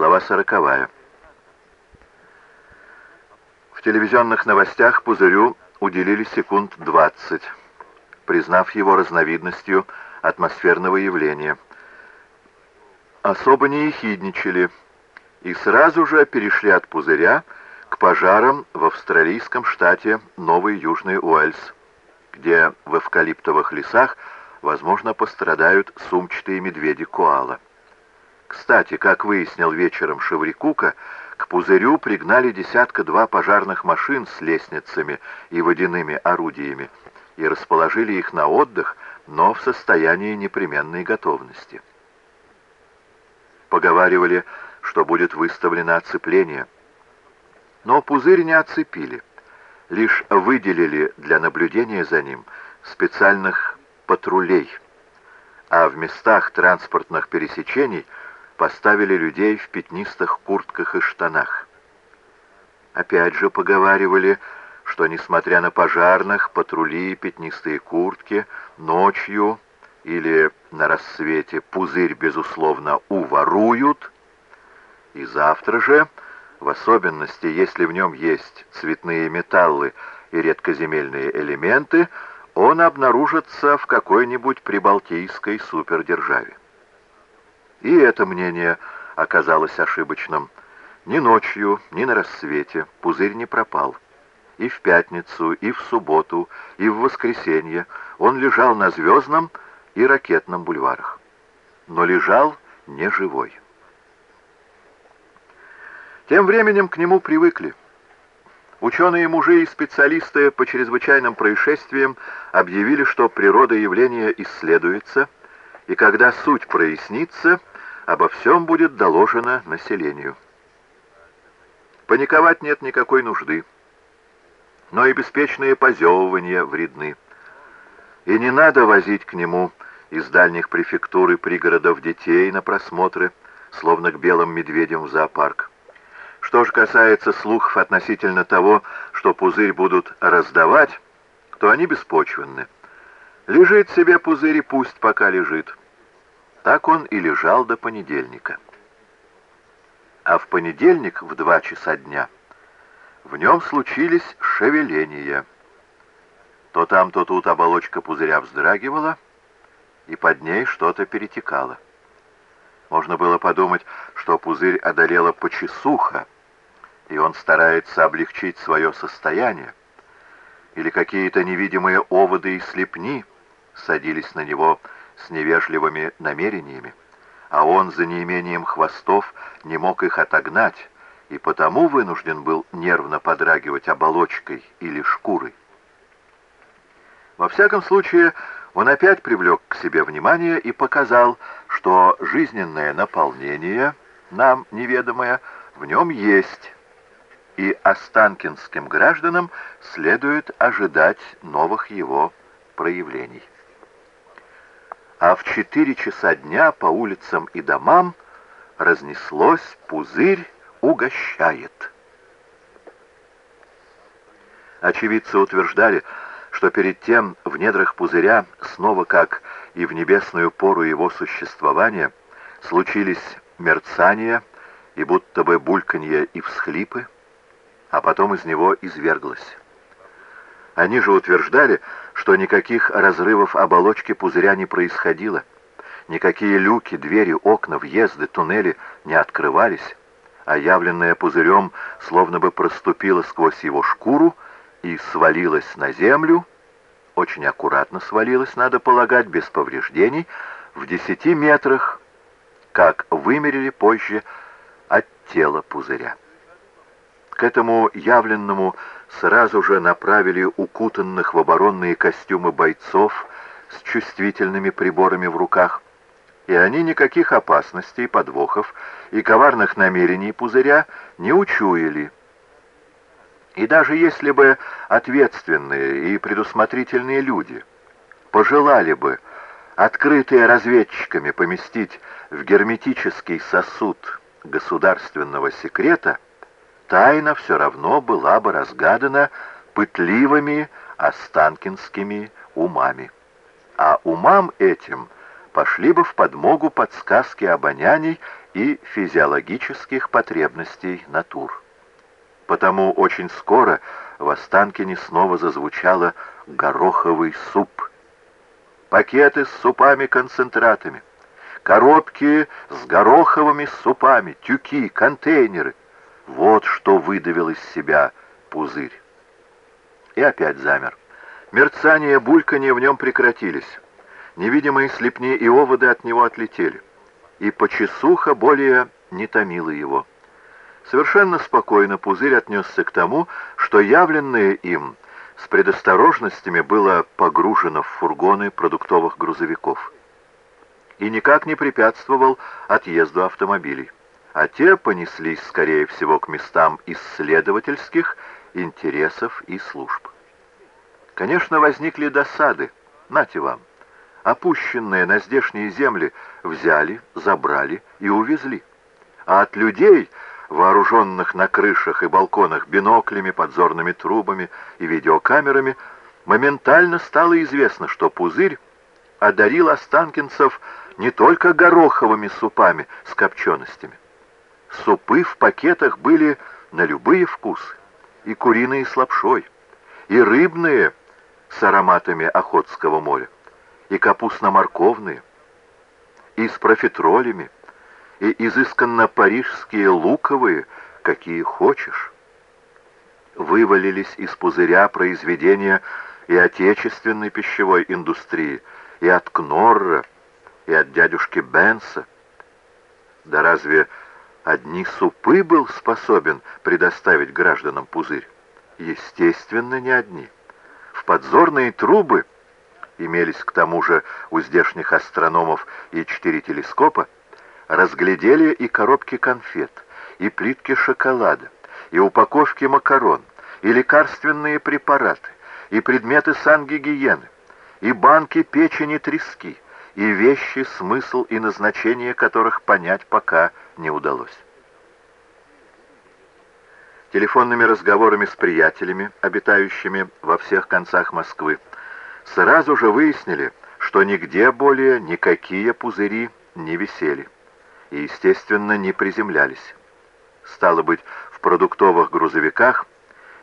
Глава сороковая. В телевизионных новостях Пузырю уделили секунд 20, признав его разновидностью атмосферного явления. Особо не ехидничали и сразу же перешли от Пузыря к пожарам в австралийском штате Новый Южный Уэльс, где в эвкалиптовых лесах, возможно, пострадают сумчатые медведи-коала. Кстати, как выяснил вечером Шеврикука, к пузырю пригнали десятка-два пожарных машин с лестницами и водяными орудиями и расположили их на отдых, но в состоянии непременной готовности. Поговаривали, что будет выставлено оцепление. Но пузырь не оцепили, лишь выделили для наблюдения за ним специальных патрулей, а в местах транспортных пересечений – поставили людей в пятнистых куртках и штанах. Опять же поговаривали, что, несмотря на пожарных, патрули, пятнистые куртки, ночью или на рассвете пузырь, безусловно, уворуют, и завтра же, в особенности, если в нем есть цветные металлы и редкоземельные элементы, он обнаружится в какой-нибудь прибалтийской супердержаве. И это мнение оказалось ошибочным. Ни ночью, ни на рассвете пузырь не пропал. И в пятницу, и в субботу, и в воскресенье он лежал на Звездном и Ракетном бульварах. Но лежал не живой. Тем временем к нему привыкли. Ученые-мужи и специалисты по чрезвычайным происшествиям объявили, что природа явления исследуется, и когда суть прояснится, обо всем будет доложено населению. Паниковать нет никакой нужды, но и беспечные позевывания вредны. И не надо возить к нему из дальних префектур и пригородов детей на просмотры, словно к белым медведям в зоопарк. Что же касается слухов относительно того, что пузырь будут раздавать, то они беспочвенны. Лежит себе пузырь и пусть пока лежит. Так он и лежал до понедельника. А в понедельник в два часа дня в нем случились шевеления. То там, то тут оболочка пузыря вздрагивала, и под ней что-то перетекало. Можно было подумать, что пузырь одолела почесуха, и он старается облегчить свое состояние, или какие-то невидимые оводы и слепни садились на него с невежливыми намерениями, а он за неимением хвостов не мог их отогнать, и потому вынужден был нервно подрагивать оболочкой или шкурой. Во всяком случае, он опять привлек к себе внимание и показал, что жизненное наполнение, нам неведомое, в нем есть, и останкинским гражданам следует ожидать новых его проявлений а в четыре часа дня по улицам и домам разнеслось «Пузырь угощает». Очевидцы утверждали, что перед тем в недрах пузыря, снова как и в небесную пору его существования, случились мерцания и будто бы бульканье и всхлипы, а потом из него изверглось. Они же утверждали, что никаких разрывов оболочки пузыря не происходило. Никакие люки, двери, окна, въезды, туннели не открывались, а явленное пузырем словно бы проступило сквозь его шкуру и свалилось на землю, очень аккуратно свалилось, надо полагать, без повреждений, в десяти метрах, как вымерили позже от тела пузыря. К этому явленному сразу же направили укутанных в оборонные костюмы бойцов с чувствительными приборами в руках, и они никаких опасностей, подвохов и коварных намерений пузыря не учуяли. И даже если бы ответственные и предусмотрительные люди пожелали бы, открытые разведчиками, поместить в герметический сосуд государственного секрета, тайна все равно была бы разгадана пытливыми останкинскими умами. А умам этим пошли бы в подмогу подсказки обоняний и физиологических потребностей натур. Потому очень скоро в Останкине снова зазвучало «гороховый суп». Пакеты с супами-концентратами, коробки с гороховыми супами, тюки, контейнеры. Вот что выдавил из себя пузырь. И опять замер. Мерцание, бульканье в нем прекратились. Невидимые слепни и оводы от него отлетели. И почесуха более не томила его. Совершенно спокойно пузырь отнесся к тому, что явленное им с предосторожностями было погружено в фургоны продуктовых грузовиков. И никак не препятствовал отъезду автомобилей. А те понеслись, скорее всего, к местам исследовательских интересов и служб. Конечно, возникли досады. Нате вам. Опущенные на здешние земли взяли, забрали и увезли. А от людей вооруженных на крышах и балконах биноклями, подзорными трубами и видеокамерами, моментально стало известно, что пузырь одарил останкинцев не только гороховыми супами с копченостями. Супы в пакетах были на любые вкусы, и куриные с лапшой, и рыбные с ароматами Охотского моря, и капустно-морковные, и с профитролями, и изысканно парижские луковые, какие хочешь. Вывалились из пузыря произведения и отечественной пищевой индустрии, и от Кнорра, и от дядюшки Бенса. Да разве одни супы был способен предоставить гражданам пузырь? Естественно, не одни. В подзорные трубы имелись к тому же у здешних астрономов и четыре телескопа, разглядели и коробки конфет, и плитки шоколада, и упаковки макарон, и лекарственные препараты, и предметы сангигиены, и банки печени трески, и вещи, смысл и назначение которых понять пока не удалось. Телефонными разговорами с приятелями, обитающими во всех концах Москвы, сразу же выяснили, что нигде более никакие пузыри не висели и, естественно, не приземлялись. Стало быть, в продуктовых грузовиках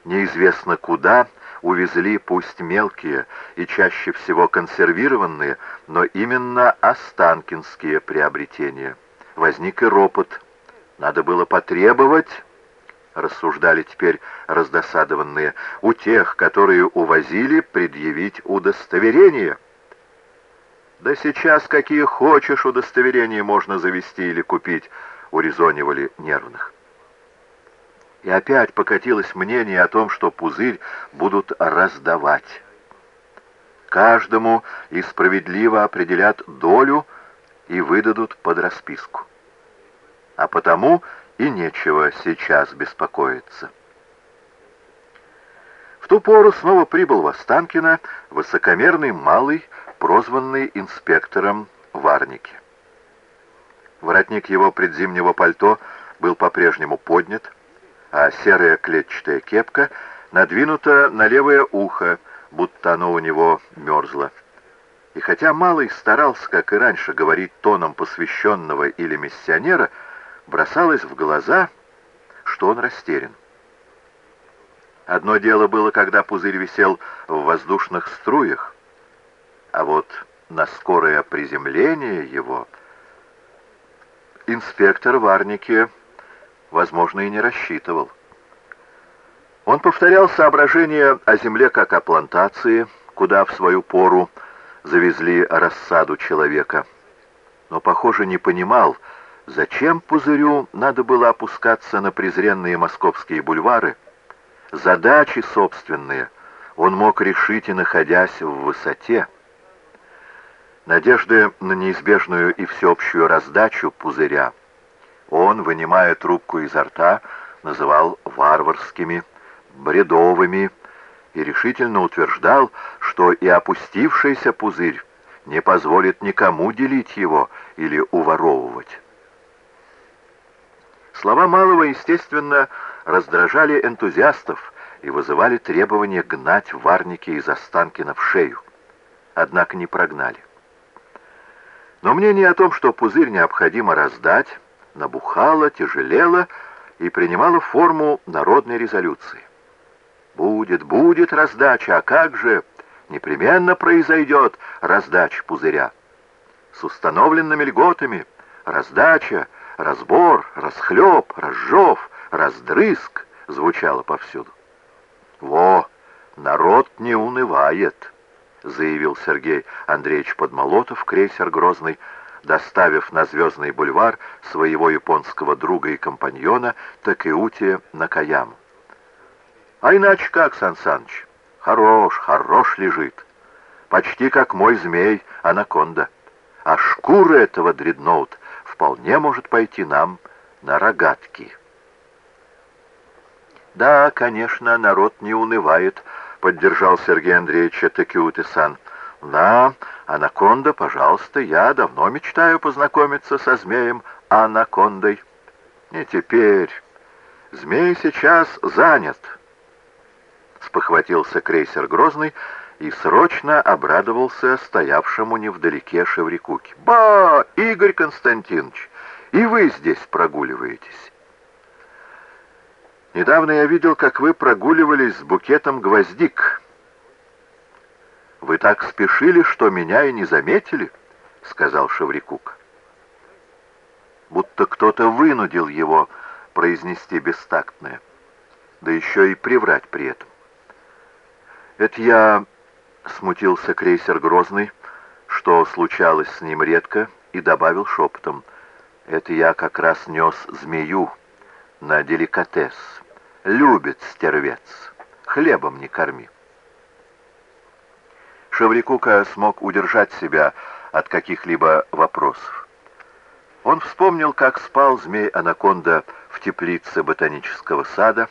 неизвестно куда увезли пусть мелкие и чаще всего консервированные, но именно останкинские приобретения. Возник и ропот. Надо было потребовать, рассуждали теперь раздосадованные, у тех, которые увозили, предъявить удостоверение – да сейчас какие хочешь удостоверения можно завести или купить, урезонивали нервных. И опять покатилось мнение о том, что пузырь будут раздавать. Каждому и справедливо определят долю и выдадут под расписку. А потому и нечего сейчас беспокоиться. В ту пору снова прибыл в Останкино высокомерный малый прозванный инспектором Варники. Воротник его предзимнего пальто был по-прежнему поднят, а серая клетчатая кепка надвинута на левое ухо, будто оно у него мерзло. И хотя Малый старался, как и раньше, говорить тоном посвященного или миссионера, бросалось в глаза, что он растерян. Одно дело было, когда пузырь висел в воздушных струях, а вот на скорое приземление его инспектор Варники, возможно, и не рассчитывал. Он повторял соображения о земле как о плантации, куда в свою пору завезли рассаду человека. Но, похоже, не понимал, зачем пузырю надо было опускаться на презренные московские бульвары. Задачи собственные он мог решить и находясь в высоте. Надежды на неизбежную и всеобщую раздачу пузыря он, вынимая трубку изо рта, называл варварскими, бредовыми и решительно утверждал, что и опустившийся пузырь не позволит никому делить его или уворовывать. Слова Малого, естественно, раздражали энтузиастов и вызывали требование гнать варники из Останкина в шею. Однако не прогнали. Но мнение о том, что пузырь необходимо раздать, набухала, тяжелела и принимала форму народной резолюции. Будет, будет раздача, а как же? Непременно произойдет раздача пузыря. С установленными льготами раздача, разбор, расхлеб, разжев, раздрызг звучало повсюду. Во, народ не унывает, заявил Сергей Андреевич Подмолотов, крейсер «Грозный», доставив на Звездный бульвар своего японского друга и компаньона Такеути Накаяму. А иначе как, Сан Саныч? Хорош, хорош лежит. Почти как мой змей анаконда. А шкура этого дредноут вполне может пойти нам на рогатки. Да, конечно, народ не унывает, поддержал Сергей Андреевич Такиути-сан. Да, анаконда, пожалуйста, я давно мечтаю познакомиться со змеем анакондой. И теперь змей сейчас занят спохватился крейсер «Грозный» и срочно обрадовался стоявшему невдалеке Шеврикуке. «Ба, Игорь Константинович, и вы здесь прогуливаетесь!» «Недавно я видел, как вы прогуливались с букетом гвоздик. Вы так спешили, что меня и не заметили», — сказал Шеврикук. Будто кто-то вынудил его произнести бестактное, да еще и приврать при этом. Это я смутился крейсер Грозный, что случалось с ним редко, и добавил шепотом. Это я как раз нес змею на деликатес. Любит стервец, хлебом не корми. Шеврикука смог удержать себя от каких-либо вопросов. Он вспомнил, как спал змей-анаконда в теплице ботанического сада,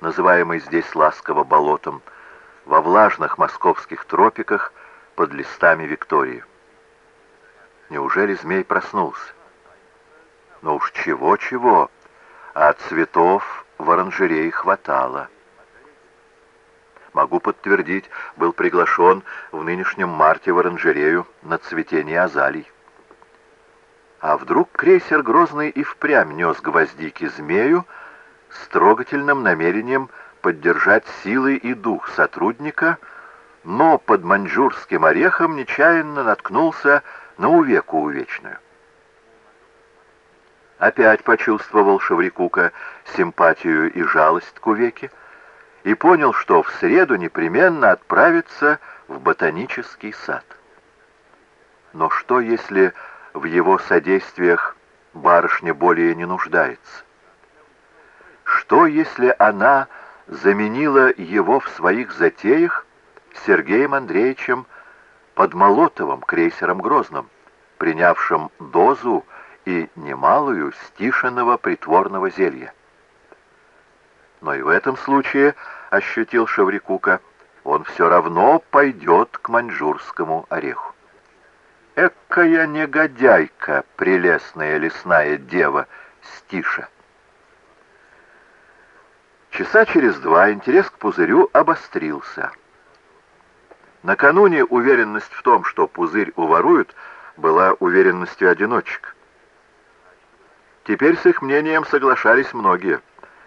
называемой здесь ласково болотом, во влажных московских тропиках под листами Виктории. Неужели змей проснулся? Но уж чего-чего, а цветов в оранжерее хватало. Могу подтвердить, был приглашен в нынешнем марте в оранжерею на цветение азалий. А вдруг крейсер Грозный и впрямь нес гвоздики змею с трогательным намерением поддержать силы и дух сотрудника, но под маньчжурским орехом нечаянно наткнулся на увеку увечную. Опять почувствовал Шаврикука симпатию и жалость к увеке и понял, что в среду непременно отправится в ботанический сад. Но что, если в его содействиях барышня более не нуждается? Что, если она заменила его в своих затеях Сергеем Андреевичем Подмолотовым, крейсером Грозным, принявшим дозу и немалую стишенного притворного зелья. Но и в этом случае, ощутил Шаврикука, он все равно пойдет к маньчжурскому ореху. Экая негодяйка, прелестная лесная дева Стиша. Часа через два интерес к пузырю обострился. Накануне уверенность в том, что пузырь уворуют, была уверенностью одиночек. Теперь с их мнением соглашались многие.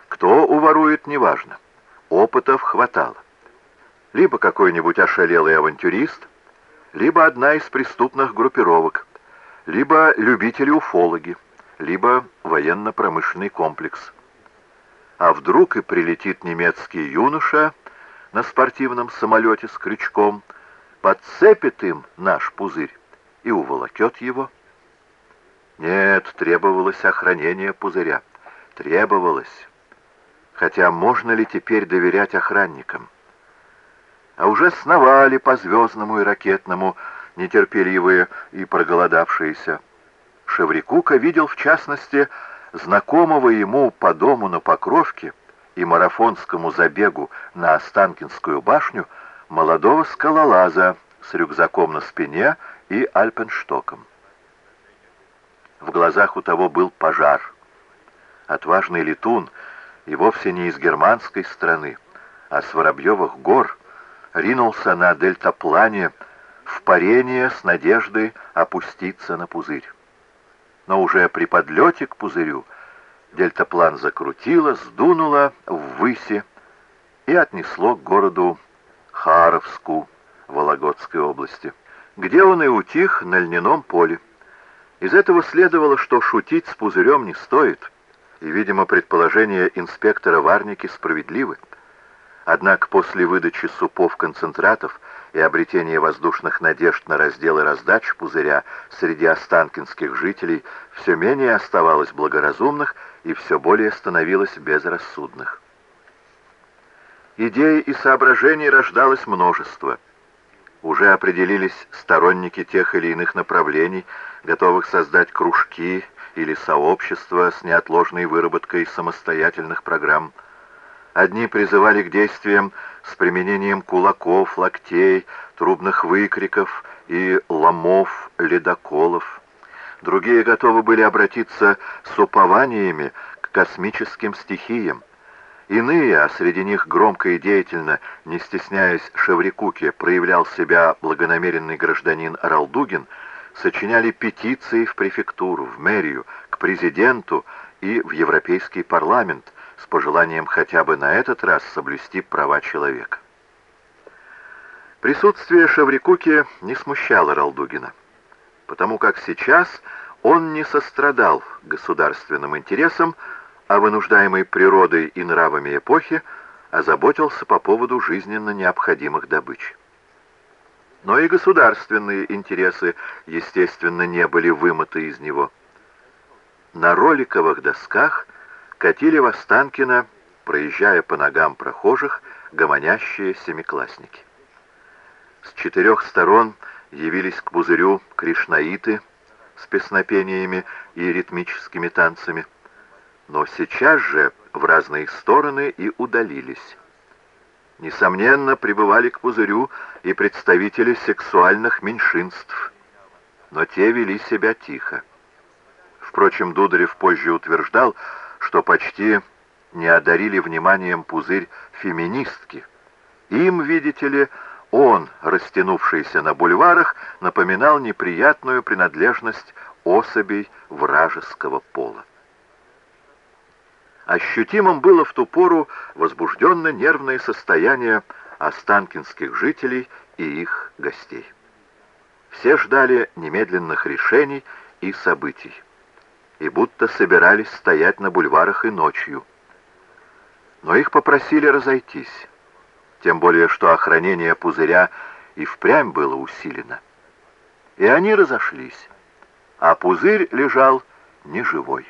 Кто уворует, неважно. Опытов хватало. Либо какой-нибудь ошалелый авантюрист, либо одна из преступных группировок, либо любители-уфологи, либо военно-промышленный комплекс. А вдруг и прилетит немецкий юноша на спортивном самолете с крючком, подцепит им наш пузырь и уволокет его? Нет, требовалось охранение пузыря. Требовалось. Хотя можно ли теперь доверять охранникам? А уже сновали по звездному и ракетному, нетерпеливые и проголодавшиеся. Шеврикука видел, в частности, знакомого ему по дому на Покровке и марафонскому забегу на Останкинскую башню молодого скалолаза с рюкзаком на спине и альпенштоком. В глазах у того был пожар. Отважный летун, и вовсе не из германской страны, а с Воробьевых гор, ринулся на дельтаплане в парение с надеждой опуститься на пузырь. Но уже при подлете к пузырю дельтаплан закрутило, сдунуло ввыси и отнесло к городу Харовску Вологодской области, где он и утих на льняном поле. Из этого следовало, что шутить с пузырем не стоит, и, видимо, предположения инспектора Варники справедливы. Однако после выдачи супов концентратов и обретения воздушных надежд на раздел и раздачу пузыря среди останкинских жителей все менее оставалось благоразумных и все более становилось безрассудных. Идей и соображений рождалось множество. Уже определились сторонники тех или иных направлений, готовых создать кружки или сообщества с неотложной выработкой самостоятельных программ. Одни призывали к действиям с применением кулаков, локтей, трубных выкриков и ломов, ледоколов. Другие готовы были обратиться с упованиями к космическим стихиям. Иные, а среди них громко и деятельно, не стесняясь Шеврикуки, проявлял себя благонамеренный гражданин Ралдугин, сочиняли петиции в префектуру, в мэрию, к президенту и в Европейский парламент с пожеланием хотя бы на этот раз соблюсти права человека. Присутствие Шеврикуки не смущало Ралдугина, потому как сейчас он не сострадал государственным интересам, а вынуждаемой природой и нравами эпохи озаботился по поводу жизненно необходимых добыч. Но и государственные интересы, естественно, не были вымыты из него. На роликовых досках катили в Останкино, проезжая по ногам прохожих, гомонящие семиклассники. С четырех сторон явились к пузырю кришнаиты с песнопениями и ритмическими танцами но сейчас же в разные стороны и удалились. Несомненно, пребывали к пузырю и представители сексуальных меньшинств, но те вели себя тихо. Впрочем, Дударев позже утверждал, что почти не одарили вниманием пузырь феминистки. Им, видите ли, он, растянувшийся на бульварах, напоминал неприятную принадлежность особей вражеского пола. Ощутимым было в ту пору возбужденно нервное состояние останкинских жителей и их гостей. Все ждали немедленных решений и событий, и будто собирались стоять на бульварах и ночью. Но их попросили разойтись, тем более что охранение пузыря и впрямь было усилено. И они разошлись, а пузырь лежал неживой.